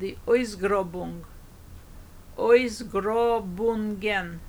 die Ausgrobung. Ausgrobungen.